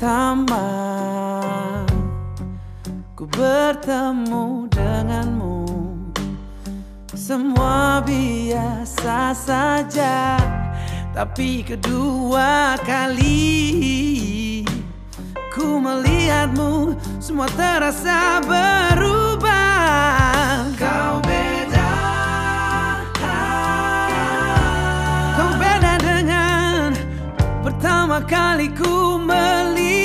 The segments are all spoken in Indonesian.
pertama ku bertemu denganmu. Semua biasa saja Tapi kedua kali ku melihatmu Semua terasa ber Pertama kali ku melihat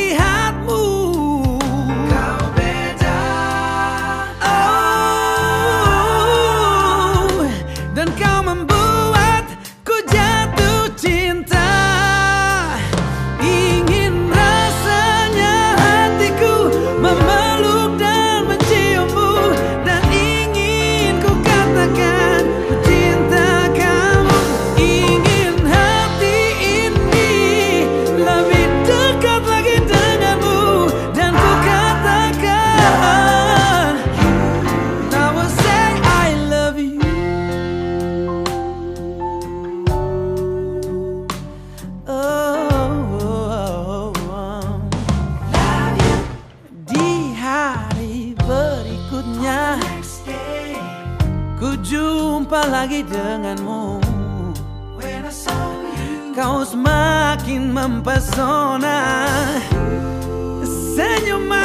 Lupa lagi denganmu. Kau semakin mempesona. Senyuman